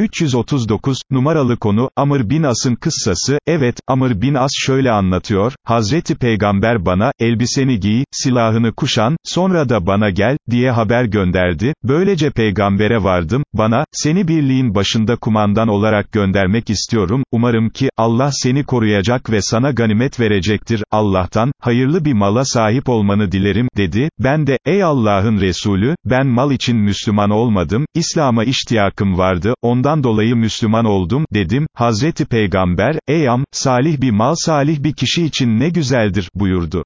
339, numaralı konu, Amr bin As'ın kıssası, evet, Amr bin As şöyle anlatıyor, Hazreti Peygamber bana, elbiseni giy, silahını kuşan, sonra da bana gel, diye haber gönderdi, böylece peygambere vardım, bana, seni birliğin başında kumandan olarak göndermek istiyorum, umarım ki, Allah seni koruyacak ve sana ganimet verecektir, Allah'tan, hayırlı bir mala sahip olmanı dilerim, dedi, ben de, ey Allah'ın Resulü, ben mal için Müslüman olmadım, İslam'a iştiyakım vardı, ondan bundan dolayı Müslüman oldum, dedim, Hazreti Peygamber, ey am, salih bir mal salih bir kişi için ne güzeldir, buyurdu.